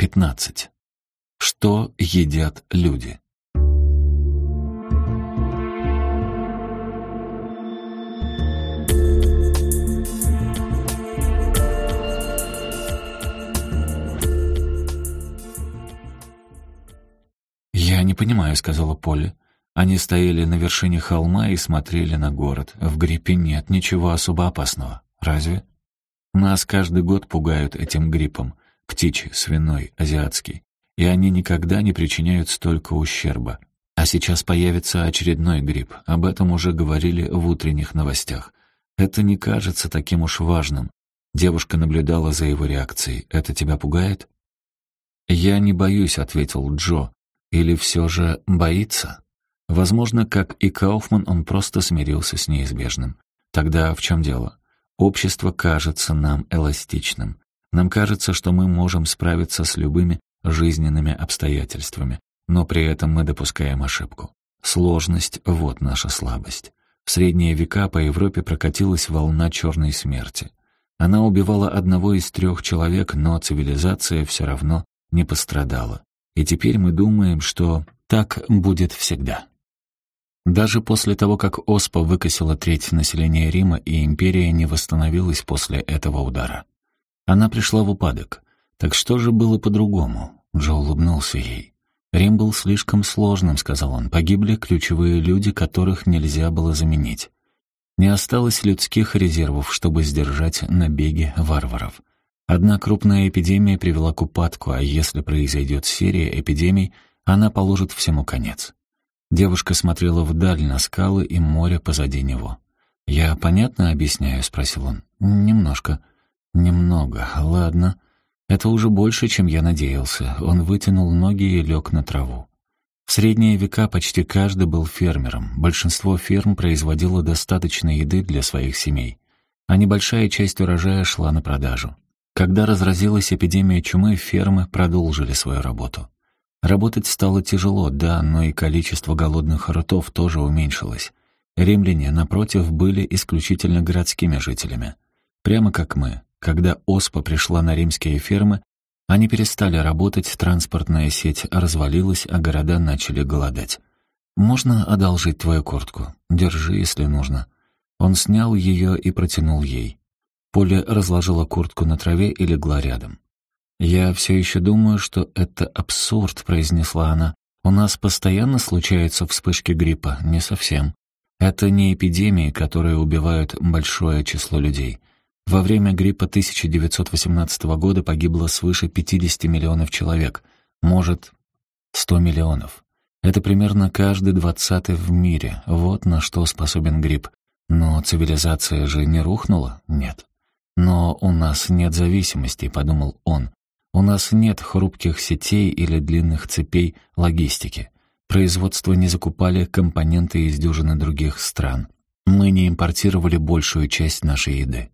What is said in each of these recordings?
15. Что едят люди? «Я не понимаю», — сказала Полли. Они стояли на вершине холма и смотрели на город. В гриппе нет ничего особо опасного. Разве? Нас каждый год пугают этим гриппом. Птичий, свиной, азиатский. И они никогда не причиняют столько ущерба. А сейчас появится очередной грипп. Об этом уже говорили в утренних новостях. Это не кажется таким уж важным. Девушка наблюдала за его реакцией. «Это тебя пугает?» «Я не боюсь», — ответил Джо. «Или все же боится?» Возможно, как и Кауфман, он просто смирился с неизбежным. Тогда в чем дело? Общество кажется нам эластичным. Нам кажется, что мы можем справиться с любыми жизненными обстоятельствами, но при этом мы допускаем ошибку. Сложность — вот наша слабость. В средние века по Европе прокатилась волна черной смерти. Она убивала одного из трех человек, но цивилизация все равно не пострадала. И теперь мы думаем, что так будет всегда. Даже после того, как оспа выкосила треть населения Рима, и империя не восстановилась после этого удара. Она пришла в упадок. Так что же было по-другому? Джо улыбнулся ей. «Рим был слишком сложным», — сказал он. «Погибли ключевые люди, которых нельзя было заменить. Не осталось людских резервов, чтобы сдержать набеги варваров. Одна крупная эпидемия привела к упадку, а если произойдет серия эпидемий, она положит всему конец. Девушка смотрела вдаль на скалы и море позади него. «Я понятно объясняю?» — спросил он. «Немножко». «Немного. Ладно. Это уже больше, чем я надеялся». Он вытянул ноги и лег на траву. В средние века почти каждый был фермером. Большинство ферм производило достаточно еды для своих семей, а небольшая часть урожая шла на продажу. Когда разразилась эпидемия чумы, фермы продолжили свою работу. Работать стало тяжело, да, но и количество голодных ртов тоже уменьшилось. Римляне, напротив, были исключительно городскими жителями. Прямо как мы. Когда оспа пришла на римские фермы, они перестали работать, транспортная сеть развалилась, а города начали голодать. «Можно одолжить твою куртку? Держи, если нужно». Он снял ее и протянул ей. Поля разложила куртку на траве и легла рядом. «Я все еще думаю, что это абсурд», — произнесла она. «У нас постоянно случаются вспышки гриппа, не совсем. Это не эпидемии, которые убивают большое число людей. Во время гриппа 1918 года погибло свыше 50 миллионов человек, может, 100 миллионов. Это примерно каждый двадцатый в мире, вот на что способен грипп. Но цивилизация же не рухнула? Нет. Но у нас нет зависимости, подумал он. У нас нет хрупких сетей или длинных цепей логистики. Производство не закупали компоненты из дюжины других стран. Мы не импортировали большую часть нашей еды.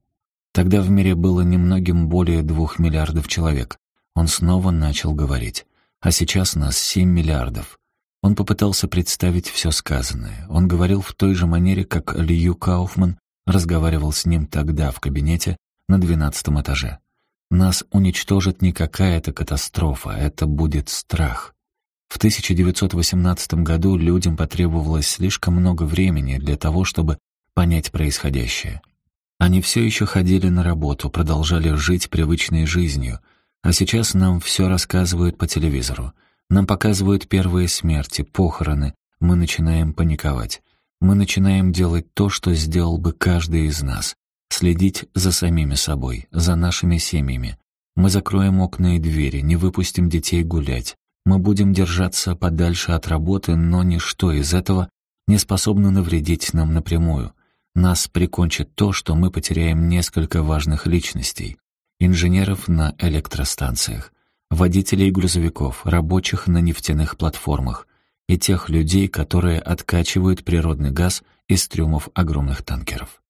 Тогда в мире было немногим более двух миллиардов человек. Он снова начал говорить. А сейчас нас семь миллиардов. Он попытался представить все сказанное. Он говорил в той же манере, как Лью Кауфман разговаривал с ним тогда в кабинете на двенадцатом этаже. Нас уничтожит не какая-то катастрофа, это будет страх. В 1918 году людям потребовалось слишком много времени для того, чтобы понять происходящее. Они все еще ходили на работу, продолжали жить привычной жизнью, а сейчас нам все рассказывают по телевизору. Нам показывают первые смерти, похороны, мы начинаем паниковать. Мы начинаем делать то, что сделал бы каждый из нас следить за самими собой, за нашими семьями. Мы закроем окна и двери, не выпустим детей гулять. Мы будем держаться подальше от работы, но ничто из этого не способно навредить нам напрямую. Нас прикончит то, что мы потеряем несколько важных личностей. Инженеров на электростанциях, водителей грузовиков, рабочих на нефтяных платформах и тех людей, которые откачивают природный газ из трюмов огромных танкеров.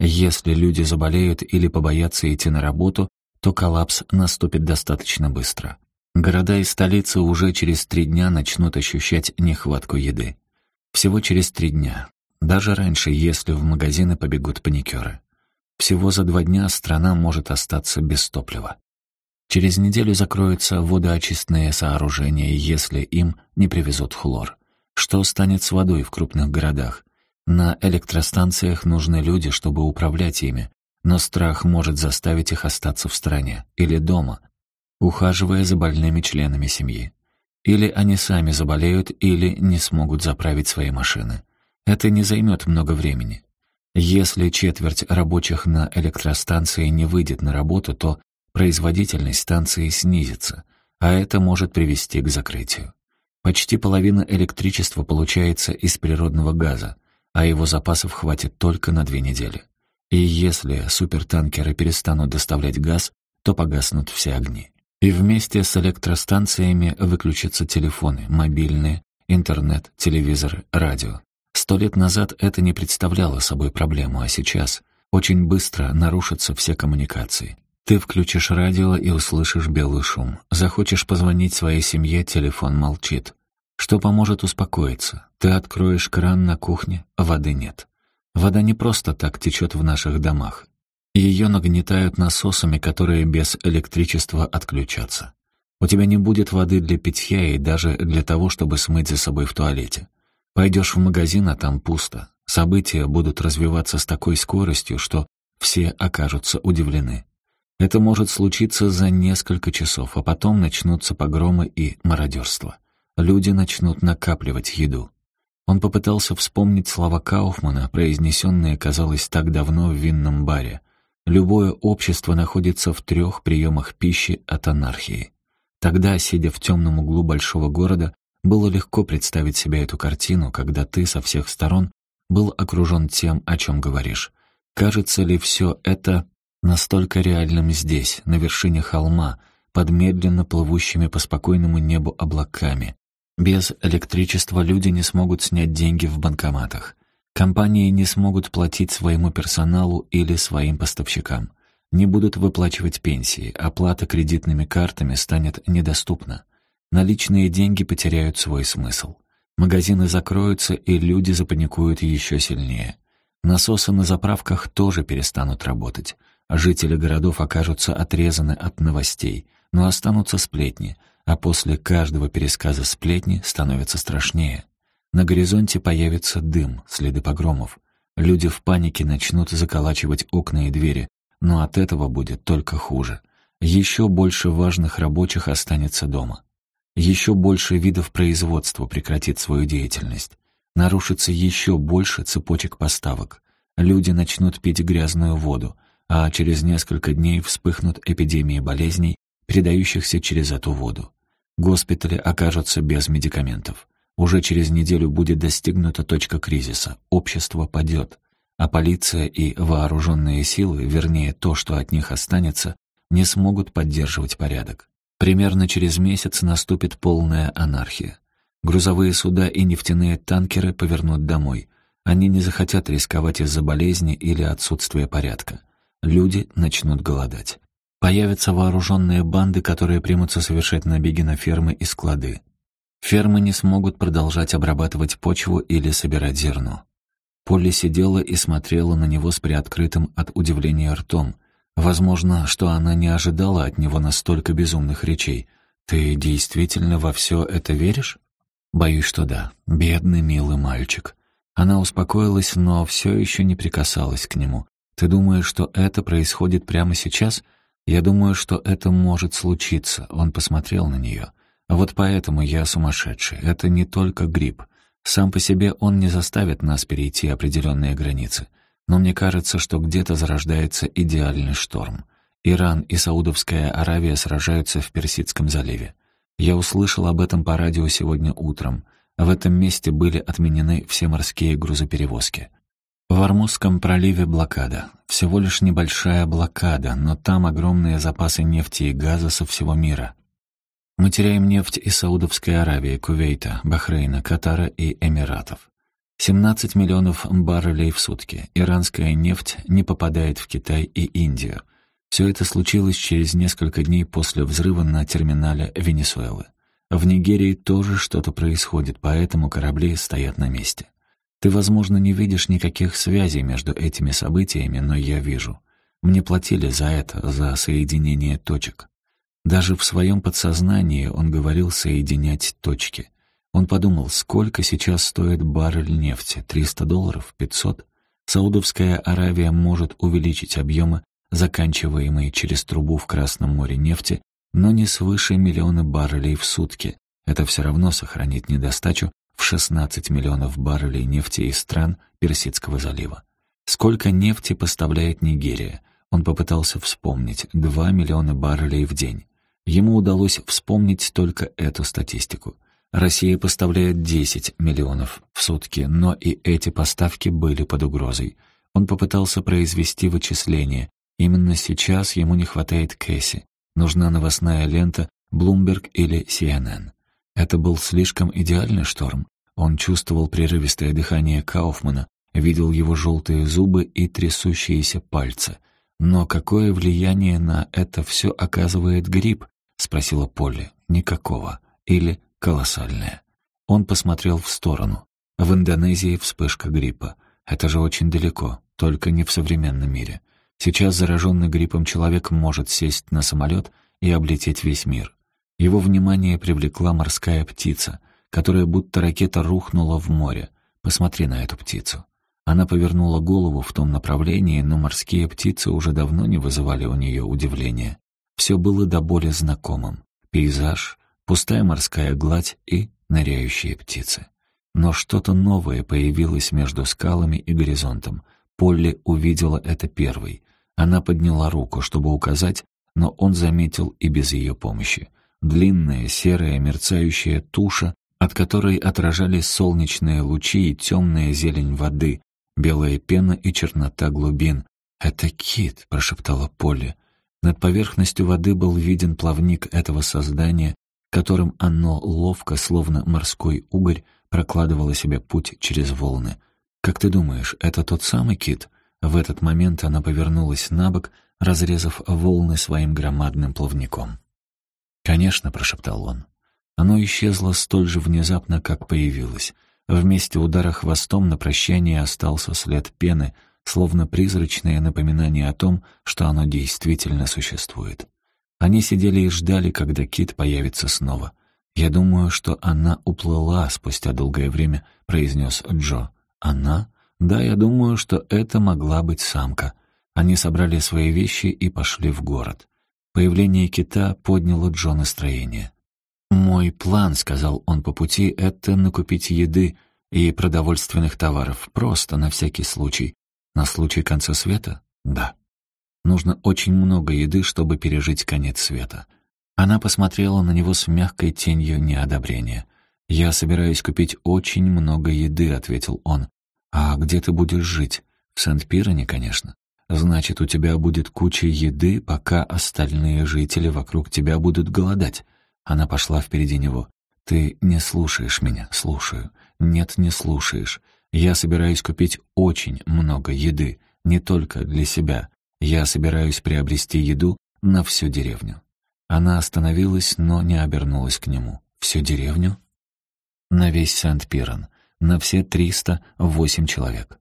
Если люди заболеют или побоятся идти на работу, то коллапс наступит достаточно быстро. Города и столицы уже через три дня начнут ощущать нехватку еды. Всего через три дня. Даже раньше, если в магазины побегут паникеры. Всего за два дня страна может остаться без топлива. Через неделю закроются водоочистные сооружения, если им не привезут хлор. Что станет с водой в крупных городах? На электростанциях нужны люди, чтобы управлять ими, но страх может заставить их остаться в стране или дома, ухаживая за больными членами семьи. Или они сами заболеют, или не смогут заправить свои машины. Это не займет много времени. Если четверть рабочих на электростанции не выйдет на работу, то производительность станции снизится, а это может привести к закрытию. Почти половина электричества получается из природного газа, а его запасов хватит только на две недели. И если супертанкеры перестанут доставлять газ, то погаснут все огни. И вместе с электростанциями выключатся телефоны, мобильные, интернет, телевизоры, радио. Сто лет назад это не представляло собой проблему, а сейчас очень быстро нарушатся все коммуникации. Ты включишь радио и услышишь белый шум. Захочешь позвонить своей семье, телефон молчит. Что поможет успокоиться? Ты откроешь кран на кухне, воды нет. Вода не просто так течет в наших домах. Ее нагнетают насосами, которые без электричества отключатся. У тебя не будет воды для питья и даже для того, чтобы смыть за собой в туалете. Пойдешь в магазин, а там пусто. События будут развиваться с такой скоростью, что все окажутся удивлены. Это может случиться за несколько часов, а потом начнутся погромы и мародерство. Люди начнут накапливать еду. Он попытался вспомнить слова Кауфмана, произнесенные, казалось, так давно в винном баре. «Любое общество находится в трех приемах пищи от анархии». Тогда, сидя в темном углу большого города, было легко представить себе эту картину, когда ты со всех сторон был окружен тем, о чем говоришь. Кажется ли все это настолько реальным здесь, на вершине холма, под медленно плывущими по спокойному небу облаками. Без электричества люди не смогут снять деньги в банкоматах. Компании не смогут платить своему персоналу или своим поставщикам. Не будут выплачивать пенсии, оплата кредитными картами станет недоступна. Наличные деньги потеряют свой смысл. Магазины закроются, и люди запаникуют еще сильнее. Насосы на заправках тоже перестанут работать. Жители городов окажутся отрезаны от новостей, но останутся сплетни, а после каждого пересказа сплетни становится страшнее. На горизонте появится дым, следы погромов. Люди в панике начнут заколачивать окна и двери, но от этого будет только хуже. Еще больше важных рабочих останется дома. Еще больше видов производства прекратит свою деятельность. Нарушится еще больше цепочек поставок. Люди начнут пить грязную воду, а через несколько дней вспыхнут эпидемии болезней, передающихся через эту воду. Госпитали окажутся без медикаментов. Уже через неделю будет достигнута точка кризиса, общество падет, а полиция и вооруженные силы, вернее то, что от них останется, не смогут поддерживать порядок. Примерно через месяц наступит полная анархия. Грузовые суда и нефтяные танкеры повернут домой. Они не захотят рисковать из-за болезни или отсутствия порядка люди начнут голодать. Появятся вооруженные банды, которые примутся совершать набеги на фермы и склады. Фермы не смогут продолжать обрабатывать почву или собирать зерно. Полли сидела и смотрела на него с приоткрытым от удивления ртом. Возможно, что она не ожидала от него настолько безумных речей. «Ты действительно во все это веришь?» «Боюсь, что да. Бедный, милый мальчик». Она успокоилась, но все еще не прикасалась к нему. Ты думаешь, что это происходит прямо сейчас? Я думаю, что это может случиться. Он посмотрел на нее. Вот поэтому я сумасшедший. Это не только грипп. Сам по себе он не заставит нас перейти определенные границы. Но мне кажется, что где-то зарождается идеальный шторм. Иран и Саудовская Аравия сражаются в Персидском заливе. Я услышал об этом по радио сегодня утром. В этом месте были отменены все морские грузоперевозки. В Армузском проливе блокада. Всего лишь небольшая блокада, но там огромные запасы нефти и газа со всего мира. Мы теряем нефть из Саудовской Аравии, Кувейта, Бахрейна, Катара и Эмиратов. 17 миллионов баррелей в сутки. Иранская нефть не попадает в Китай и Индию. Все это случилось через несколько дней после взрыва на терминале Венесуэлы. В Нигерии тоже что-то происходит, поэтому корабли стоят на месте. Ты, возможно, не видишь никаких связей между этими событиями, но я вижу. Мне платили за это, за соединение точек. Даже в своем подсознании он говорил соединять точки. Он подумал, сколько сейчас стоит баррель нефти, 300 долларов, 500? Саудовская Аравия может увеличить объемы, заканчиваемые через трубу в Красном море нефти, но не свыше миллиона баррелей в сутки. Это все равно сохранит недостачу в 16 миллионов баррелей нефти из стран Персидского залива. Сколько нефти поставляет Нигерия? Он попытался вспомнить. 2 миллиона баррелей в день. Ему удалось вспомнить только эту статистику. Россия поставляет 10 миллионов в сутки, но и эти поставки были под угрозой. Он попытался произвести вычисление. Именно сейчас ему не хватает Кэсси. Нужна новостная лента Bloomberg или CNN. Это был слишком идеальный шторм. Он чувствовал прерывистое дыхание Кауфмана, видел его желтые зубы и трясущиеся пальцы. «Но какое влияние на это все оказывает грипп?» — спросила Полли. «Никакого. Или колоссальное». Он посмотрел в сторону. В Индонезии вспышка гриппа. Это же очень далеко, только не в современном мире. Сейчас зараженный гриппом человек может сесть на самолет и облететь весь мир. Его внимание привлекла морская птица, которая будто ракета рухнула в море. Посмотри на эту птицу. Она повернула голову в том направлении, но морские птицы уже давно не вызывали у нее удивления. Все было до боли знакомым. Пейзаж, пустая морская гладь и ныряющие птицы. Но что-то новое появилось между скалами и горизонтом. Полли увидела это первой. Она подняла руку, чтобы указать, но он заметил и без ее помощи. Длинная, серая, мерцающая туша, от которой отражались солнечные лучи и темная зелень воды, белая пена и чернота глубин. «Это кит», — прошептала Полли. Над поверхностью воды был виден плавник этого создания, которым оно ловко, словно морской угорь, прокладывало себе путь через волны. «Как ты думаешь, это тот самый кит?» В этот момент она повернулась на бок, разрезав волны своим громадным плавником. «Конечно», — прошептал он. Оно исчезло столь же внезапно, как появилось. Вместе удара хвостом на прощание остался след пены, словно призрачное напоминание о том, что оно действительно существует. Они сидели и ждали, когда Кит появится снова. «Я думаю, что она уплыла спустя долгое время», — произнес Джо. «Она?» «Да, я думаю, что это могла быть самка». Они собрали свои вещи и пошли в город. Появление кита подняло Джо настроение. «Мой план», — сказал он по пути, — «это накупить еды и продовольственных товаров, просто на всякий случай. На случай конца света? Да. Нужно очень много еды, чтобы пережить конец света». Она посмотрела на него с мягкой тенью неодобрения. «Я собираюсь купить очень много еды», — ответил он. «А где ты будешь жить? В Сент-Пироне, конечно. Значит, у тебя будет куча еды, пока остальные жители вокруг тебя будут голодать. Она пошла впереди него. Ты не слушаешь меня, слушаю. Нет, не слушаешь. Я собираюсь купить очень много еды, не только для себя. Я собираюсь приобрести еду на всю деревню. Она остановилась, но не обернулась к нему. Всю деревню? На весь Сент-Пирон. На все триста восемь человек.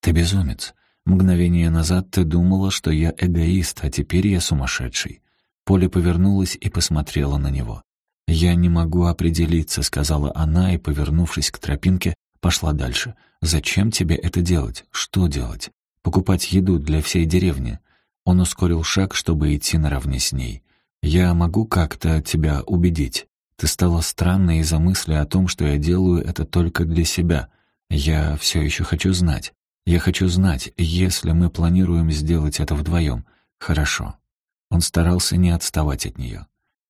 Ты безумец. Мгновение назад ты думала, что я эгоист, а теперь я сумасшедший». Поля повернулась и посмотрела на него. «Я не могу определиться», — сказала она и, повернувшись к тропинке, пошла дальше. «Зачем тебе это делать? Что делать? Покупать еду для всей деревни?» Он ускорил шаг, чтобы идти наравне с ней. «Я могу как-то тебя убедить. Ты стала странной из-за мысли о том, что я делаю это только для себя. Я все еще хочу знать. Я хочу знать, если мы планируем сделать это вдвоем. Хорошо. Он старался не отставать от нее.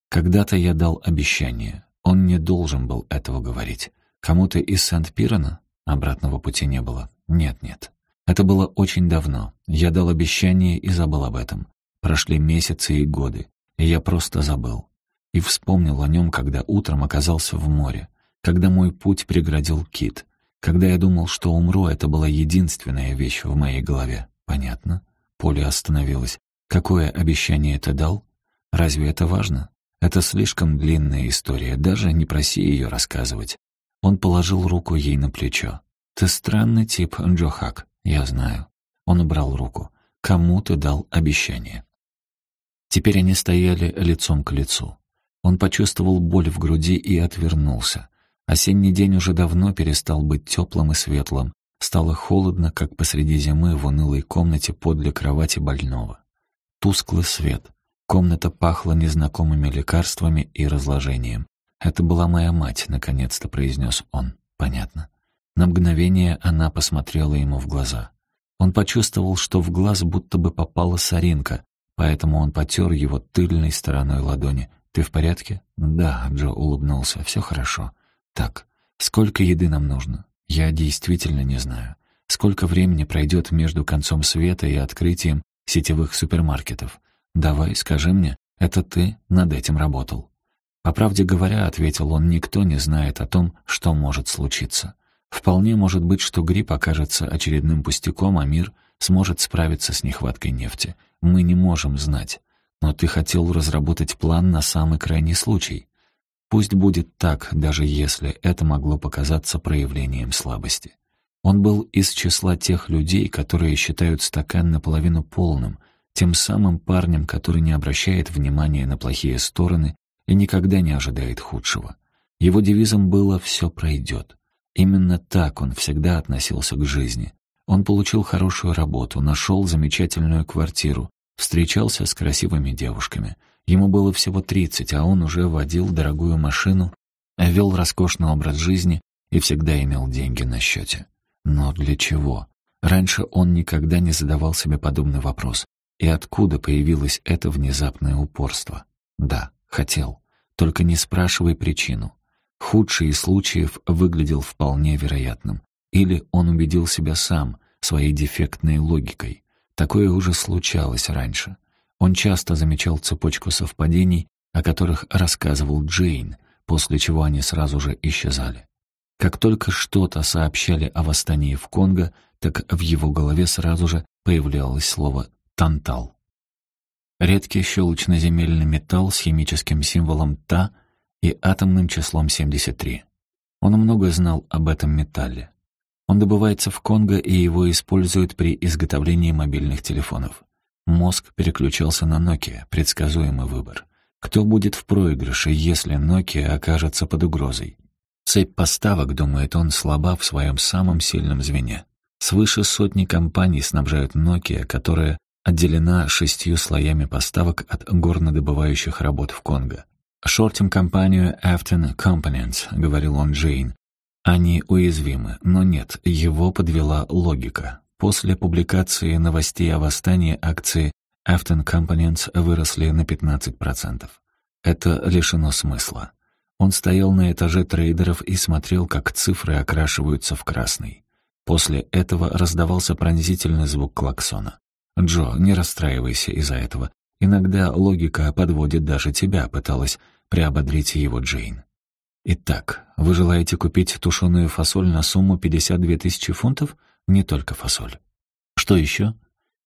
Когда-то я дал обещание. Он не должен был этого говорить. Кому-то из Сент-Пирона обратного пути не было. Нет-нет. Это было очень давно. Я дал обещание и забыл об этом. Прошли месяцы и годы, и я просто забыл. И вспомнил о нем, когда утром оказался в море, когда мой путь преградил кит, когда я думал, что умру, это была единственная вещь в моей голове. Понятно? Поля остановилась. Какое обещание ты дал? Разве это важно? Это слишком длинная история, даже не проси ее рассказывать. Он положил руку ей на плечо. «Ты странный тип, Джохак, я знаю». Он убрал руку. «Кому ты дал обещание?» Теперь они стояли лицом к лицу. Он почувствовал боль в груди и отвернулся. Осенний день уже давно перестал быть теплым и светлым. Стало холодно, как посреди зимы в унылой комнате подле кровати больного. Тусклый свет. Комната пахла незнакомыми лекарствами и разложением. «Это была моя мать», — наконец-то произнес он. «Понятно». На мгновение она посмотрела ему в глаза. Он почувствовал, что в глаз будто бы попала соринка, поэтому он потер его тыльной стороной ладони. «Ты в порядке?» «Да», — Джо улыбнулся, — «все хорошо». «Так, сколько еды нам нужно?» «Я действительно не знаю. Сколько времени пройдет между концом света и открытием сетевых супермаркетов? Давай, скажи мне, это ты над этим работал?» «По правде говоря», — ответил он, — «никто не знает о том, что может случиться. Вполне может быть, что грипп окажется очередным пустяком, а мир сможет справиться с нехваткой нефти. Мы не можем знать. Но ты хотел разработать план на самый крайний случай. Пусть будет так, даже если это могло показаться проявлением слабости. Он был из числа тех людей, которые считают стакан наполовину полным, тем самым парнем, который не обращает внимания на плохие стороны и никогда не ожидает худшего. Его девизом было «все пройдет». Именно так он всегда относился к жизни. Он получил хорошую работу, нашел замечательную квартиру, встречался с красивыми девушками. Ему было всего 30, а он уже водил дорогую машину, вел роскошный образ жизни и всегда имел деньги на счете. Но для чего? Раньше он никогда не задавал себе подобный вопрос. И откуда появилось это внезапное упорство? Да, хотел. Только не спрашивай причину. Худший из случаев выглядел вполне вероятным. Или он убедил себя сам, своей дефектной логикой. Такое уже случалось раньше. Он часто замечал цепочку совпадений, о которых рассказывал Джейн, после чего они сразу же исчезали. Как только что-то сообщали о восстании в Конго, так в его голове сразу же появлялось слово «тантал». Редкий щелочно-земельный металл с химическим символом «Та» и атомным числом 73. Он много знал об этом металле. Он добывается в Конго, и его используют при изготовлении мобильных телефонов. Мозг переключался на Nokia, предсказуемый выбор. Кто будет в проигрыше, если Nokia окажется под угрозой? Цепь поставок, думает он, слаба в своем самом сильном звене. Свыше сотни компаний снабжают Nokia, которая отделена шестью слоями поставок от горнодобывающих работ в Конго. «Шортим компанию Afton Components», — говорил он Джейн, они уязвимы, но нет, его подвела логика. После публикации новостей о восстании акции Afton Components выросли на 15%. Это лишено смысла. Он стоял на этаже трейдеров и смотрел, как цифры окрашиваются в красный. После этого раздавался пронзительный звук клаксона. «Джо, не расстраивайся из-за этого. Иногда логика подводит даже тебя», — пыталась приободрить его Джейн. Итак, вы желаете купить тушеную фасоль на сумму 52 тысячи фунтов? Не только фасоль. Что еще?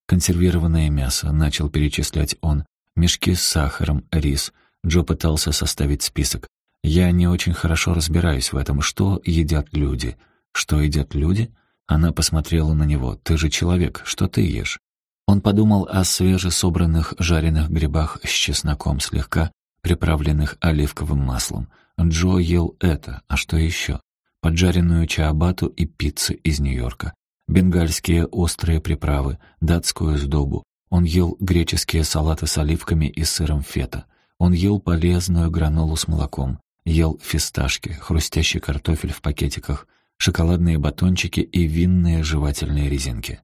Консервированное мясо, начал перечислять он. Мешки с сахаром, рис. Джо пытался составить список. Я не очень хорошо разбираюсь в этом. Что едят люди? Что едят люди? Она посмотрела на него. Ты же человек, что ты ешь? Он подумал о свежесобранных жареных грибах с чесноком, слегка приправленных оливковым маслом. Джо ел это, а что еще? Поджаренную чаабату и пиццы из Нью-Йорка, бенгальские острые приправы, датскую сдобу. Он ел греческие салаты с оливками и сыром фета. Он ел полезную гранолу с молоком, ел фисташки, хрустящий картофель в пакетиках, шоколадные батончики и винные жевательные резинки.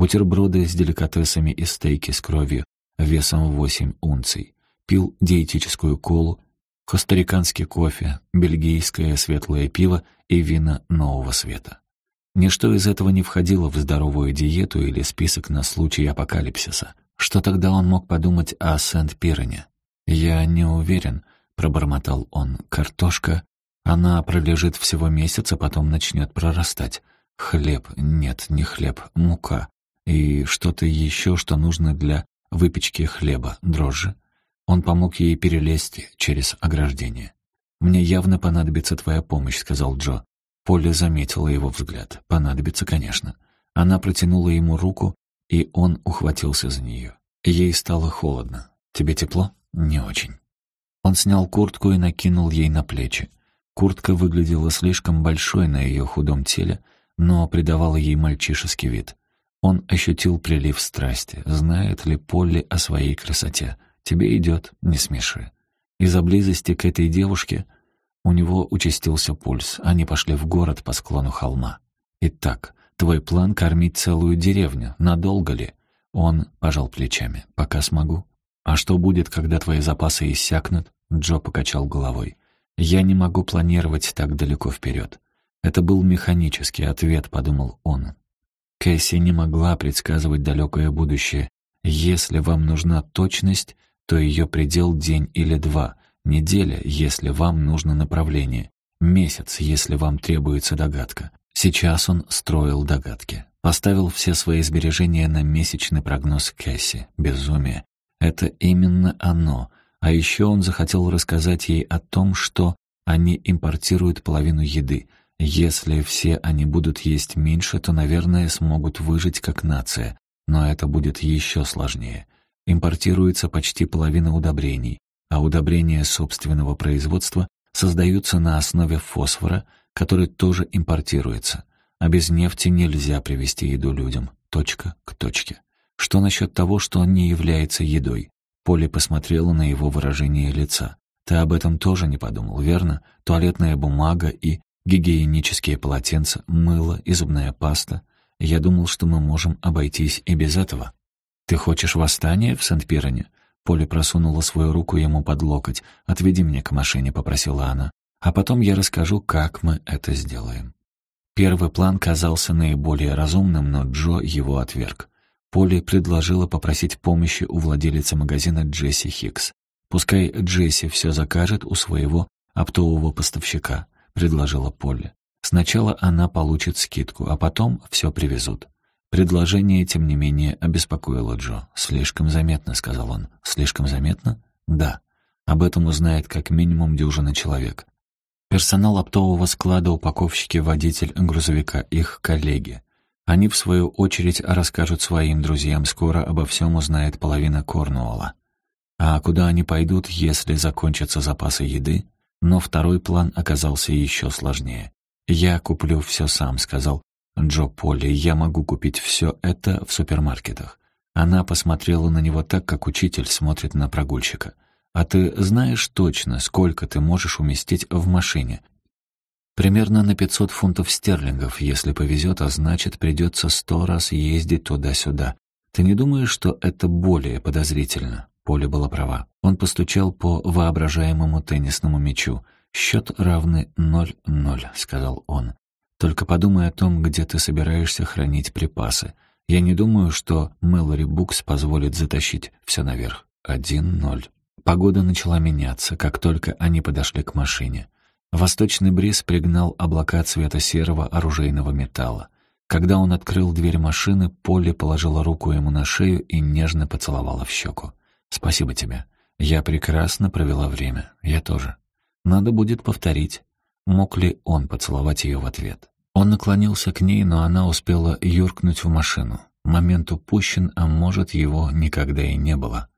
Бутерброды с деликатесами и стейки с кровью весом 8 унций. Пил диетическую колу, костариканский кофе, бельгийское светлое пиво и вина нового света. Ничто из этого не входило в здоровую диету или список на случай апокалипсиса. Что тогда он мог подумать о Сент-Пирене? «Я не уверен», — пробормотал он. «Картошка, она пролежит всего месяц, а потом начнет прорастать. Хлеб, нет, не хлеб, мука. И что-то еще, что нужно для выпечки хлеба, дрожжи. Он помог ей перелезть через ограждение. «Мне явно понадобится твоя помощь», — сказал Джо. Полли заметила его взгляд. «Понадобится, конечно». Она протянула ему руку, и он ухватился за нее. Ей стало холодно. «Тебе тепло?» «Не очень». Он снял куртку и накинул ей на плечи. Куртка выглядела слишком большой на ее худом теле, но придавала ей мальчишеский вид. Он ощутил прилив страсти. Знает ли Полли о своей красоте? Тебе идет, не смеши. Из-за близости к этой девушке у него участился пульс. Они пошли в город по склону холма. «Итак, твой план — кормить целую деревню. Надолго ли?» Он пожал плечами. «Пока смогу». «А что будет, когда твои запасы иссякнут?» Джо покачал головой. «Я не могу планировать так далеко вперед». Это был механический ответ, подумал он. Кэсси не могла предсказывать далекое будущее. Если вам нужна точность, то ее предел день или два, неделя, если вам нужно направление, месяц, если вам требуется догадка. Сейчас он строил догадки. Поставил все свои сбережения на месячный прогноз Кэсси. Безумие. Это именно оно. А еще он захотел рассказать ей о том, что они импортируют половину еды — если все они будут есть меньше, то, наверное, смогут выжить как нация, но это будет еще сложнее. Импортируется почти половина удобрений, а удобрения собственного производства создаются на основе фосфора, который тоже импортируется. А без нефти нельзя привести еду людям. Точка к точке. Что насчет того, что он не является едой? Поле посмотрела на его выражение лица. Ты об этом тоже не подумал, верно? Туалетная бумага и гигиенические полотенца, мыло и зубная паста. Я думал, что мы можем обойтись и без этого. «Ты хочешь восстание в Сент-Пироне?» Поле просунула свою руку ему под локоть. «Отведи меня к машине», — попросила она. «А потом я расскажу, как мы это сделаем». Первый план казался наиболее разумным, но Джо его отверг. Поле предложила попросить помощи у владелицы магазина Джесси Хикс. Пускай Джесси все закажет у своего оптового поставщика. — предложила Полли. «Сначала она получит скидку, а потом все привезут». Предложение, тем не менее, обеспокоило Джо. «Слишком заметно», — сказал он. «Слишком заметно?» «Да. Об этом узнает как минимум дюжина человек. Персонал оптового склада, упаковщики, водитель грузовика, их коллеги. Они, в свою очередь, расскажут своим друзьям, скоро обо всем узнает половина Корнуолла. А куда они пойдут, если закончатся запасы еды? Но второй план оказался еще сложнее. «Я куплю все сам», — сказал Джо Полли. «Я могу купить все это в супермаркетах». Она посмотрела на него так, как учитель смотрит на прогульщика. «А ты знаешь точно, сколько ты можешь уместить в машине?» «Примерно на 500 фунтов стерлингов, если повезет, а значит, придется сто раз ездить туда-сюда. Ты не думаешь, что это более подозрительно?» Поля была права. Он постучал по воображаемому теннисному мячу. «Счет равный 0-0», — сказал он. «Только подумай о том, где ты собираешься хранить припасы. Я не думаю, что Мэлори Букс позволит затащить все наверх. 1-0». Погода начала меняться, как только они подошли к машине. Восточный бриз пригнал облака цвета серого оружейного металла. Когда он открыл дверь машины, Полли положила руку ему на шею и нежно поцеловала в щеку. «Спасибо тебе. Я прекрасно провела время. Я тоже. Надо будет повторить». Мог ли он поцеловать ее в ответ? Он наклонился к ней, но она успела юркнуть в машину. Момент упущен, а может, его никогда и не было.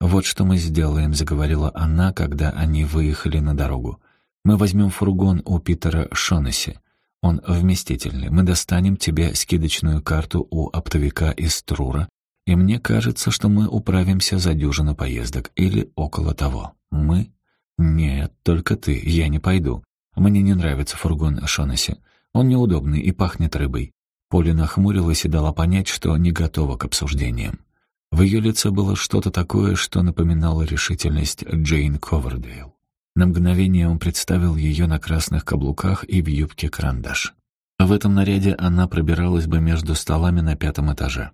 «Вот что мы сделаем», — заговорила она, когда они выехали на дорогу. «Мы возьмем фургон у Питера Шонесси. Он вместительный. Мы достанем тебе скидочную карту у оптовика из Трура и мне кажется, что мы управимся за дюжину поездок или около того. Мы? Нет, только ты, я не пойду. Мне не нравится фургон Шонесси. Он неудобный и пахнет рыбой. Поля нахмурилась и дала понять, что не готова к обсуждениям. В ее лице было что-то такое, что напоминало решительность Джейн Ковердейл. На мгновение он представил ее на красных каблуках и в юбке карандаш. В этом наряде она пробиралась бы между столами на пятом этаже.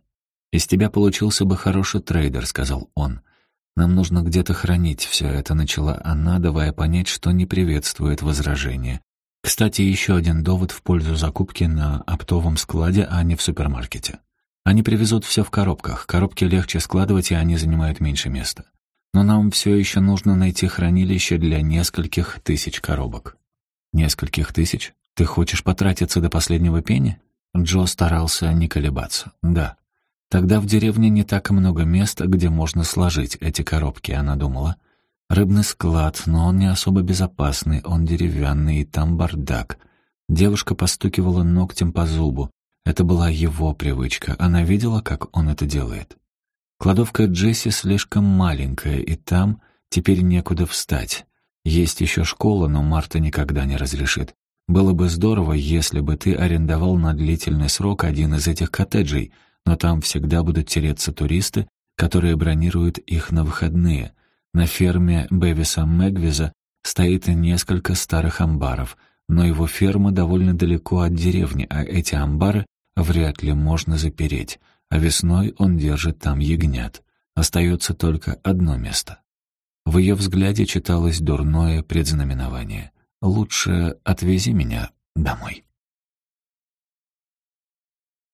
«Из тебя получился бы хороший трейдер», — сказал он. «Нам нужно где-то хранить все это», — начала она, давая понять, что не приветствует возражения. Кстати, еще один довод в пользу закупки на оптовом складе, а не в супермаркете. Они привезут все в коробках, коробки легче складывать, и они занимают меньше места. Но нам все еще нужно найти хранилище для нескольких тысяч коробок. Нескольких тысяч? Ты хочешь потратиться до последнего пени? Джо старался не колебаться. Да. Тогда в деревне не так много места, где можно сложить эти коробки, она думала. Рыбный склад, но он не особо безопасный, он деревянный, и там бардак. Девушка постукивала ногтем по зубу. Это была его привычка, она видела, как он это делает. Кладовка Джесси слишком маленькая, и там теперь некуда встать. Есть еще школа, но Марта никогда не разрешит. Было бы здорово, если бы ты арендовал на длительный срок один из этих коттеджей, но там всегда будут тереться туристы, которые бронируют их на выходные. На ферме Бевиса Мэгвиза стоит несколько старых амбаров, но его ферма довольно далеко от деревни, а эти амбары вряд ли можно запереть, а весной он держит там ягнят. Остается только одно место. В ее взгляде читалось дурное предзнаменование. «Лучше отвези меня домой».